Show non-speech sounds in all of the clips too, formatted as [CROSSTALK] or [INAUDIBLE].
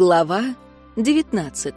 Глава 19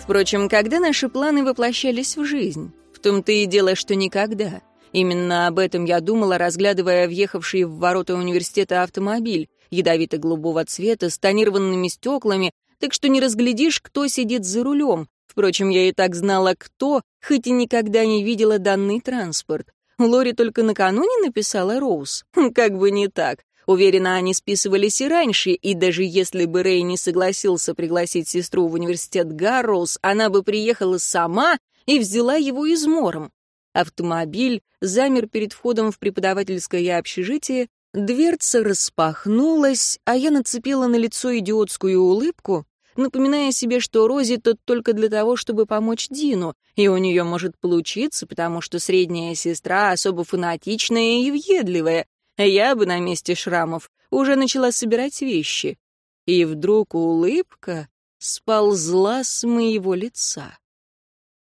Впрочем, когда наши планы воплощались в жизнь? В том-то и дело, что никогда. Именно об этом я думала, разглядывая въехавший в ворота университета автомобиль, ядовито-голубого цвета, с тонированными стеклами, так что не разглядишь, кто сидит за рулем. Впрочем, я и так знала, кто, хоть и никогда не видела данный транспорт. Лори только накануне написала Роуз. [LAUGHS] Как бы не так. Уверена, они списывались и раньше, и даже если бы Рэй не согласился пригласить сестру в университет Гарроуз, она бы приехала сама и взяла его измором. Автомобиль замер перед входом в преподавательское общежитие, дверца распахнулась, а я нацепила на лицо идиотскую улыбку, напоминая себе, что Рози тут только для того, чтобы помочь Дину, и у нее может получиться, потому что средняя сестра особо фанатичная и въедливая, я бы на месте шрамов уже начала собирать вещи. И вдруг улыбка сползла с моего лица.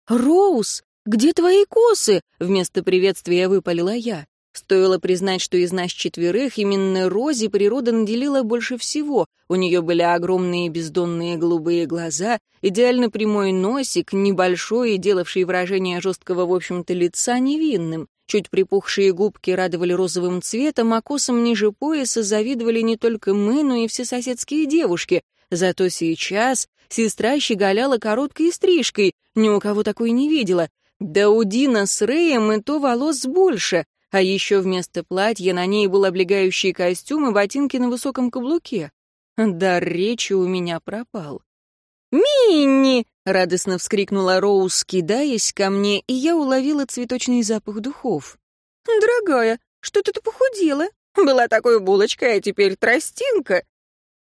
«Роуз, где твои косы?» — вместо приветствия выпалила я. Стоило признать, что из нас четверых именно Рози природа наделила больше всего. У нее были огромные бездонные голубые глаза, идеально прямой носик, небольшой и делавший выражение жесткого, в общем-то, лица невинным. Чуть припухшие губки радовали розовым цветом, а косом ниже пояса завидовали не только мы, но и все соседские девушки. Зато сейчас сестра щеголяла короткой стрижкой, ни у кого такой не видела. Да у Дина с Рэем и то волос больше, а еще вместо платья на ней был облегающий костюм и ботинки на высоком каблуке. Дар речи у меня пропал. «Минни!» — радостно вскрикнула Роуз, кидаясь ко мне, и я уловила цветочный запах духов. «Дорогая, что ты похудела? Была такой булочкой, а теперь тростинка».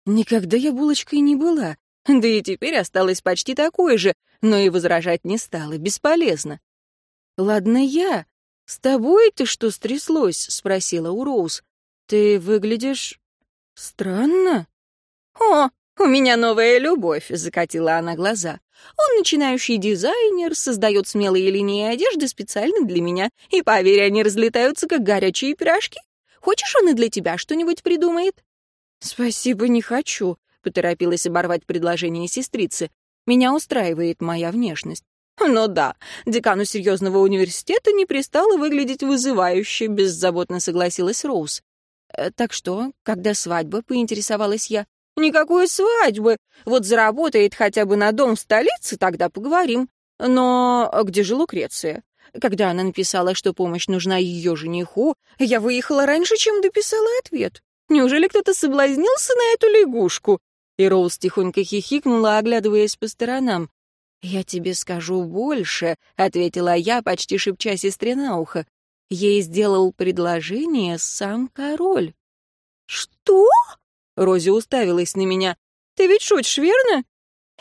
Никогда я булочкой не была, да и теперь осталась почти такой же, но и возражать не стала, бесполезно. «Ладно я. С тобой-то что стряслось?» — спросила у Роуз. «Ты выглядишь... странно». «О, «У меня новая любовь», — закатила она глаза. «Он начинающий дизайнер, создает смелые линии одежды специально для меня, и, поверь, они разлетаются, как горячие пирожки. Хочешь, он и для тебя что-нибудь придумает?» «Спасибо, не хочу», — поторопилась оборвать предложение сестрицы. «Меня устраивает моя внешность». «Ну да, декану серьезного университета не пристало выглядеть вызывающе», — беззаботно согласилась Роуз. «Э, «Так что, когда свадьба?» — поинтересовалась я. Никакой свадьбы. Вот заработает хотя бы на дом в столице, тогда поговорим. Но где же Лукреция? Когда она написала, что помощь нужна ее жениху, я выехала раньше, чем дописала ответ. Неужели кто-то соблазнился на эту лягушку? И Роуз тихонько хихикнула, оглядываясь по сторонам. «Я тебе скажу больше», — ответила я, почти шепча сестре на ухо. Ей сделал предложение сам король. «Что?» Рози уставилась на меня. «Ты ведь шутишь, верно?»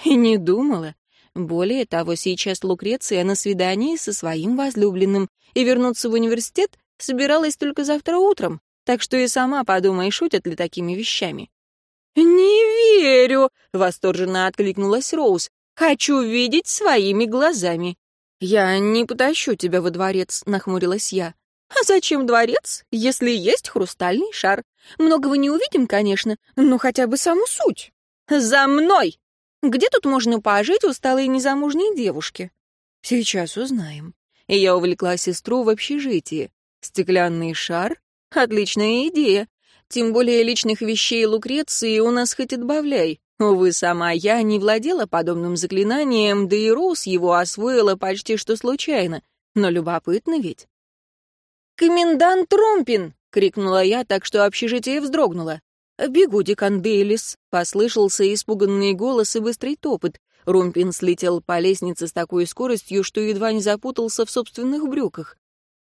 И не думала. Более того, сейчас Лукреция на свидании со своим возлюбленным, и вернуться в университет собиралась только завтра утром, так что и сама подумай, шутят ли такими вещами. «Не верю!» — восторженно откликнулась Роуз. «Хочу видеть своими глазами». «Я не потащу тебя во дворец», — нахмурилась я. «А зачем дворец, если есть хрустальный шар? Многого не увидим, конечно, но хотя бы саму суть. За мной! Где тут можно пожить усталой незамужней девушке? Сейчас узнаем. И я увлекла сестру в общежитие. Стеклянный шар? Отличная идея. Тем более личных вещей Лукреции у нас хоть отбавляй. Увы, сама я не владела подобным заклинанием, да и Роуз его освоила почти что случайно. Но любопытно ведь. «Комендант Румпин!» — крикнула я, так что общежитие вздрогнуло. «Бегу, декан Дейлис!» — послышался испуганный голос и быстрый топот. Румпин слетел по лестнице с такой скоростью, что едва не запутался в собственных брюках.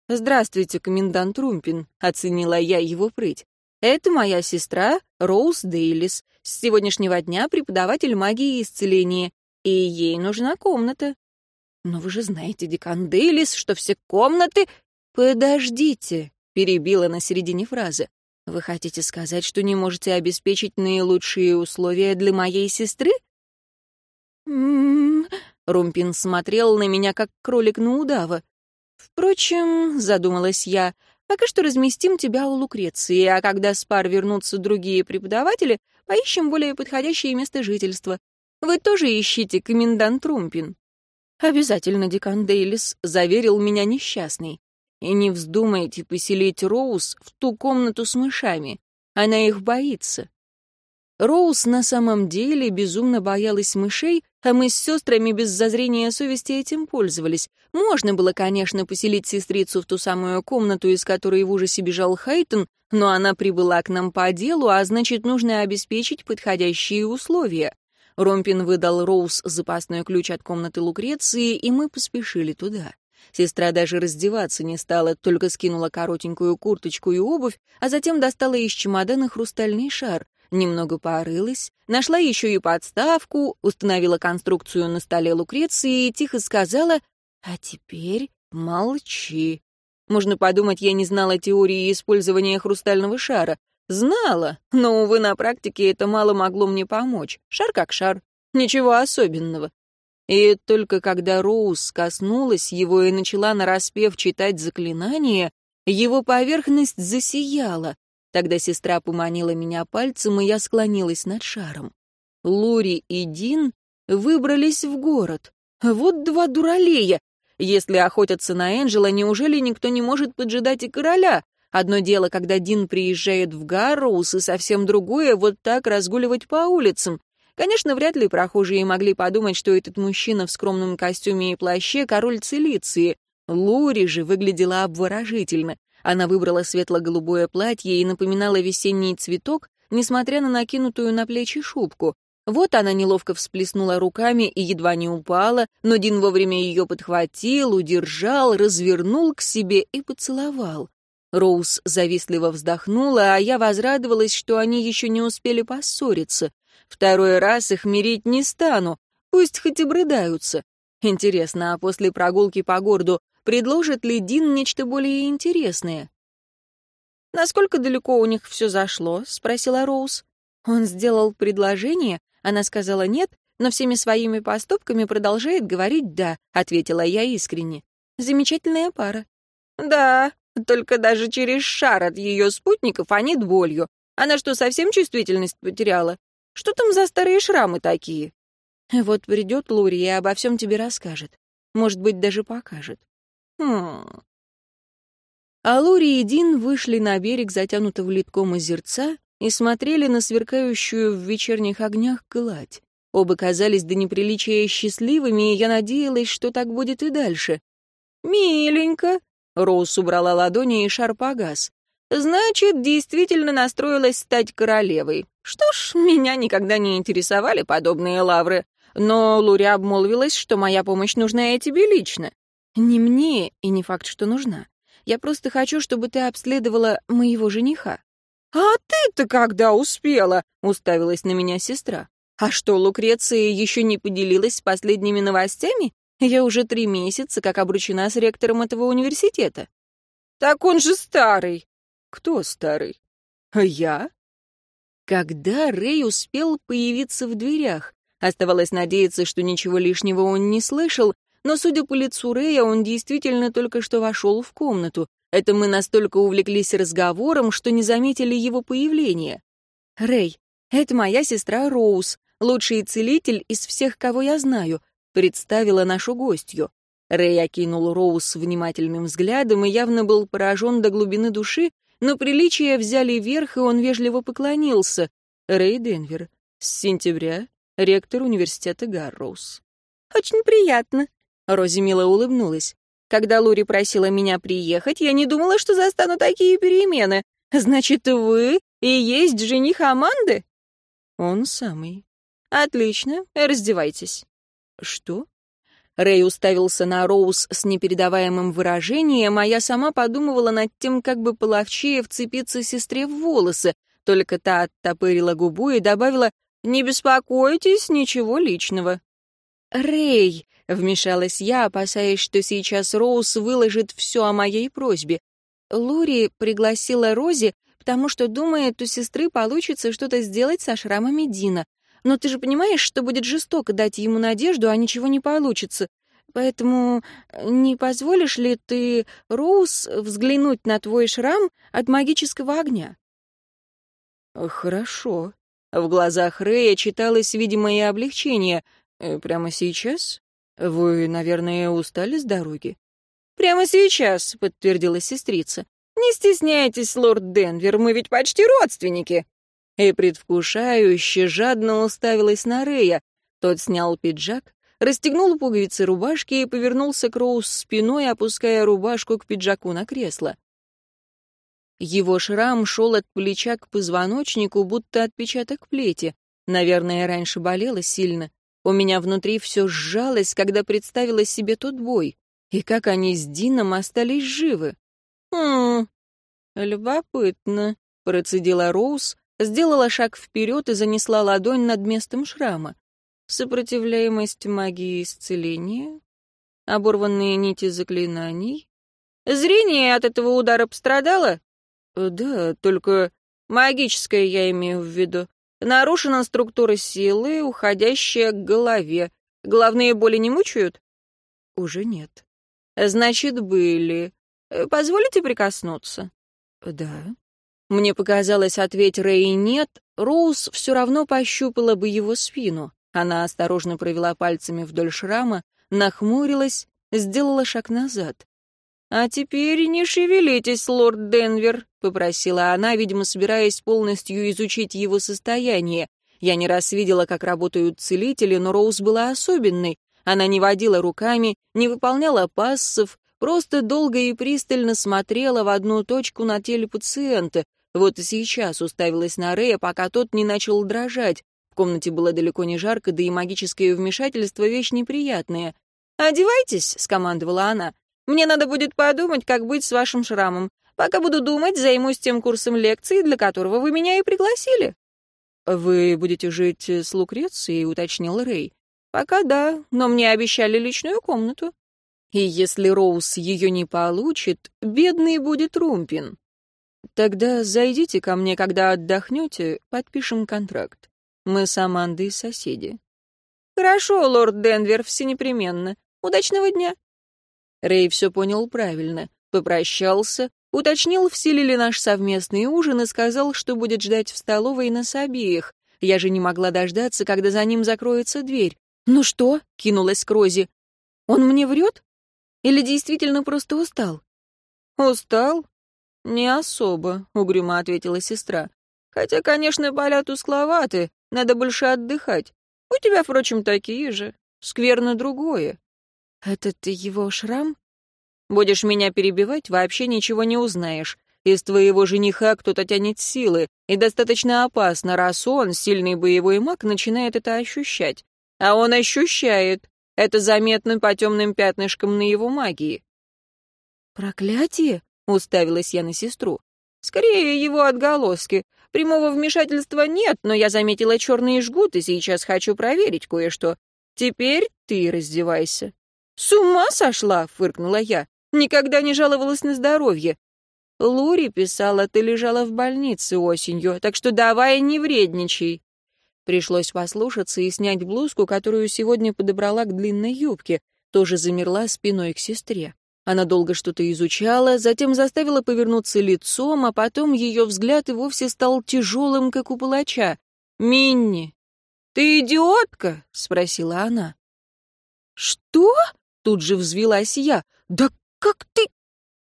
«Здравствуйте, комендант Румпин», — оценила я его прыть. «Это моя сестра Роуз Дейлис, с сегодняшнего дня преподаватель магии и исцеления, и ей нужна комната». «Но вы же знаете, декан Дейлис, что все комнаты...» «Подождите», перебила на середине фразы. «Вы хотите сказать, что не можете обеспечить наилучшие условия для моей сестры?» «М-м-м...» Румпин смотрел на меня, как кролик на удава. «Впрочем, — задумалась я, — Пока что разместим тебя у Лукреции, а когда с пар вернутся другие преподаватели, поищем более подходящее место жительства. Вы тоже ищите комендант Румпин». «Обязательно, декан Дейлис», — заверил меня несчастный. «И не вздумайте поселить Роуз в ту комнату с мышами. Она их боится». Роуз на самом деле безумно боялась мышей, а мы с сестрами без зазрения совести этим пользовались. Можно было, конечно, поселить сестрицу в ту самую комнату, из которой в ужасе бежал Хайтон, но она прибыла к нам по делу, а значит, нужно обеспечить подходящие условия. Ромпин выдал Роуз запасной ключ от комнаты Лукреции, и мы поспешили туда. Сестра даже раздеваться не стала, только скинула коротенькую курточку и обувь, а затем достала из чемодана хрустальный шар немного порылась, нашла еще и подставку, установила конструкцию на столе Лукреции и тихо сказала «А теперь молчи». Можно подумать, я не знала теории использования хрустального шара. Знала, но, увы, на практике это мало могло мне помочь. Шар как шар, ничего особенного. И только когда Роуз коснулась его и начала нараспев читать заклинание, его поверхность засияла, Тогда сестра поманила меня пальцем, и я склонилась над шаром. Лури и Дин выбрались в город. Вот два дуралея. Если охотятся на Энджела, неужели никто не может поджидать и короля? Одно дело, когда Дин приезжает в Гарроус, и совсем другое — вот так разгуливать по улицам. Конечно, вряд ли прохожие могли подумать, что этот мужчина в скромном костюме и плаще — король Цилиции. Лури же выглядела обворожительно. Она выбрала светло-голубое платье и напоминала весенний цветок, несмотря на накинутую на плечи шубку. Вот она неловко всплеснула руками и едва не упала, но Дин вовремя ее подхватил, удержал, развернул к себе и поцеловал. Роуз завистливо вздохнула, а я возрадовалась, что они еще не успели поссориться. Второй раз их мирить не стану, пусть хоть и брыдаются. Интересно, а после прогулки по городу предложит ли Дин нечто более интересное. «Насколько далеко у них все зашло?» — спросила Роуз. Он сделал предложение, она сказала «нет», но всеми своими поступками продолжает говорить «да», — ответила я искренне. «Замечательная пара». «Да, только даже через шар от ее спутников, не болью. Она что, совсем чувствительность потеряла? Что там за старые шрамы такие?» «Вот придет Лури и обо всем тебе расскажет. Может быть, даже покажет. Хм. А Лури и Дин вышли на берег, затянутого литком озерца, и смотрели на сверкающую в вечерних огнях гладь. Оба казались до неприличия счастливыми, и я надеялась, что так будет и дальше. «Миленько!» — Роуз убрала ладони, и шар погас. «Значит, действительно настроилась стать королевой. Что ж, меня никогда не интересовали подобные лавры. Но Лури обмолвилась, что моя помощь нужна и тебе лично. Не мне, и не факт, что нужна. Я просто хочу, чтобы ты обследовала моего жениха». «А ты-то когда успела?» — уставилась на меня сестра. «А что, Лукреция еще не поделилась последними новостями? Я уже три месяца как обручена с ректором этого университета». «Так он же старый». «Кто старый?» «Я?» Когда Рэй успел появиться в дверях? Оставалось надеяться, что ничего лишнего он не слышал, но, судя по лицу Рэя, он действительно только что вошел в комнату. Это мы настолько увлеклись разговором, что не заметили его появления. «Рэй, это моя сестра Роуз, лучший целитель из всех, кого я знаю», представила нашу гостью. Рэй окинул Роуз внимательным взглядом и явно был поражен до глубины души, но приличия взяли верх, и он вежливо поклонился. Рэй Денвер, с сентября, ректор университета Гарроуз. «Очень приятно», Рози мило улыбнулась. Когда Лури просила меня приехать, я не думала, что застану такие перемены. Значит, вы и есть жених Аманды? Он самый. Отлично, раздевайтесь. Что? Рэй уставился на Роуз с непередаваемым выражением, а я сама подумывала над тем, как бы половчее вцепиться сестре в волосы, только та оттопырила губу и добавила «Не беспокойтесь, ничего личного». «Рэй!» — вмешалась я, опасаясь, что сейчас Роуз выложит все о моей просьбе. Лури пригласила Рози, потому что думает, у сестры получится что-то сделать со шрамами Дина. Но ты же понимаешь, что будет жестоко дать ему надежду, а ничего не получится. Поэтому не позволишь ли ты, Роуз, взглянуть на твой шрам от магического огня?» «Хорошо». В глазах Рэя читалось видимое облегчение. «Э, «Прямо сейчас? Вы, наверное, устали с дороги?» «Прямо сейчас», — подтвердила сестрица. «Не стесняйтесь, лорд Денвер, мы ведь почти родственники». И предвкушающе жадно уставилась на Рэя. Тот снял пиджак, расстегнул пуговицы рубашки и повернулся к Роуз спиной, опуская рубашку к пиджаку на кресло. Его шрам шел от плеча к позвоночнику, будто отпечаток плети. Наверное, раньше болело сильно. У меня внутри все сжалось, когда представила себе тот бой. И как они с Дином остались живы. «Хм, любопытно», — процедила Роуз, сделала шаг вперед и занесла ладонь над местом шрама. Сопротивляемость магии исцеления, оборванные нити заклинаний. Зрение от этого удара пострадало? Э, да, только магическое я имею в виду. Нарушена структура силы, уходящая к голове. Главные боли не мучают? Уже нет. Значит, были. Э, позволите прикоснуться? Да. Мне показалось, ответь Рэй нет, Роуз все равно пощупала бы его спину. Она осторожно провела пальцами вдоль шрама, нахмурилась, сделала шаг назад. «А теперь не шевелитесь, лорд Денвер», — попросила она, видимо, собираясь полностью изучить его состояние. Я не раз видела, как работают целители, но Роуз была особенной. Она не водила руками, не выполняла пассов, просто долго и пристально смотрела в одну точку на теле пациента. Вот и сейчас уставилась на Рея, пока тот не начал дрожать. В комнате было далеко не жарко, да и магическое вмешательство — вещь неприятная. «Одевайтесь», — скомандовала она. «Мне надо будет подумать, как быть с вашим шрамом. Пока буду думать, займусь тем курсом лекций, для которого вы меня и пригласили». «Вы будете жить с Лукрецией?» — уточнил Рэй. «Пока да, но мне обещали личную комнату. И если Роуз ее не получит, бедный будет Румпин. Тогда зайдите ко мне, когда отдохнете, подпишем контракт. Мы с Амандой соседи. Хорошо, лорд Денвер, все непременно. Удачного дня. Рэй все понял правильно. Попрощался, уточнил, в силе ли наш совместный ужин и сказал, что будет ждать в столовой нас обеих. Я же не могла дождаться, когда за ним закроется дверь. «Ну что?» — кинулась к Розе. «Он мне врет? Или действительно просто устал?» «Устал? Не особо», — угрюмо ответила сестра. «Хотя, конечно, поля тускловаты, надо больше отдыхать. У тебя, впрочем, такие же. Скверно другое. Это ты его шрам? Будешь меня перебивать, вообще ничего не узнаешь. Из твоего жениха кто-то тянет силы, и достаточно опасно, раз он, сильный боевой маг, начинает это ощущать. А он ощущает. Это заметно по темным пятнышкам на его магии. «Проклятие?» — уставилась я на сестру. «Скорее его отголоски. Прямого вмешательства нет, но я заметила черные жгуты, сейчас хочу проверить кое-что. Теперь ты раздевайся». «С ума сошла!» — фыркнула я. «Никогда не жаловалась на здоровье. Лури писала, ты лежала в больнице осенью, так что давай не вредничай». Пришлось послушаться и снять блузку, которую сегодня подобрала к длинной юбке, тоже замерла спиной к сестре. Она долго что-то изучала, затем заставила повернуться лицом, а потом ее взгляд и вовсе стал тяжелым, как у палача. «Минни, ты идиотка?» — спросила она. «Что?» — тут же взвилась я. «Да как ты...»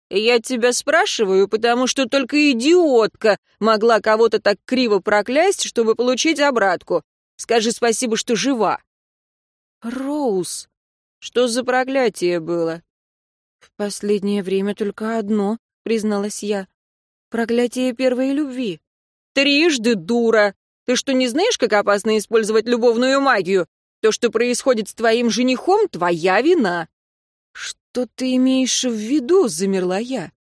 «Я тебя спрашиваю, потому что только идиотка могла кого-то так криво проклясть, чтобы получить обратку. Скажи спасибо, что жива». «Роуз, что за проклятие было?» «В последнее время только одно», — призналась я. «Проклятие первой любви». «Трижды, дура! Ты что, не знаешь, как опасно использовать любовную магию? То, что происходит с твоим женихом, твоя вина». «Что ты имеешь в виду?» — замерла я.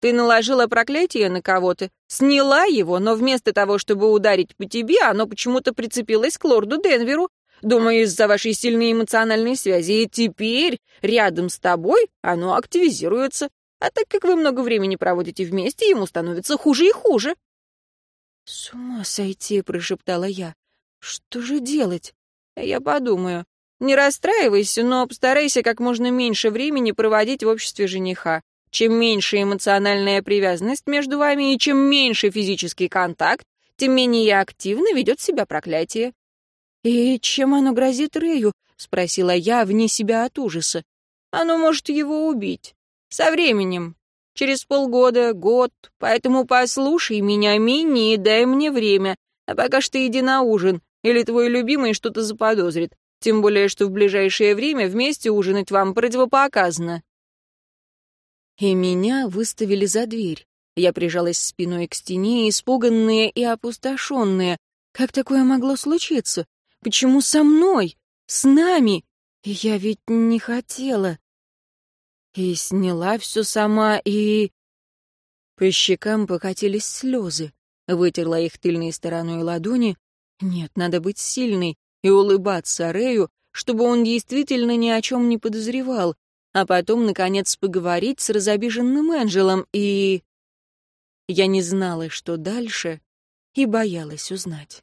«Ты наложила проклятие на кого-то, сняла его, но вместо того, чтобы ударить по тебе, оно почему-то прицепилось к лорду Денверу. Думаю, из-за вашей сильной эмоциональной связи. И теперь рядом с тобой оно активизируется. А так как вы много времени проводите вместе, ему становится хуже и хуже. «С ума сойти!» — прошептала я. «Что же делать?» «Я подумаю. Не расстраивайся, но постарайся как можно меньше времени проводить в обществе жениха. Чем меньше эмоциональная привязанность между вами и чем меньше физический контакт, тем менее активно ведет себя проклятие. «И чем оно грозит Рэю?» — спросила я, вне себя от ужаса. «Оно может его убить. Со временем. Через полгода, год. Поэтому послушай меня, Мини, и дай мне время. А пока что иди на ужин, или твой любимый что-то заподозрит. Тем более, что в ближайшее время вместе ужинать вам противопоказано». И меня выставили за дверь. Я прижалась спиной к стене, испуганная и опустошенная. Как такое могло случиться? Почему со мной? С нами? Я ведь не хотела. И сняла все сама, и... По щекам покатились слезы. Вытерла их тыльной стороной ладони. Нет, надо быть сильной и улыбаться Рэю, чтобы он действительно ни о чем не подозревал, а потом, наконец, поговорить с разобиженным Энджелом, и... Я не знала, что дальше, и боялась узнать.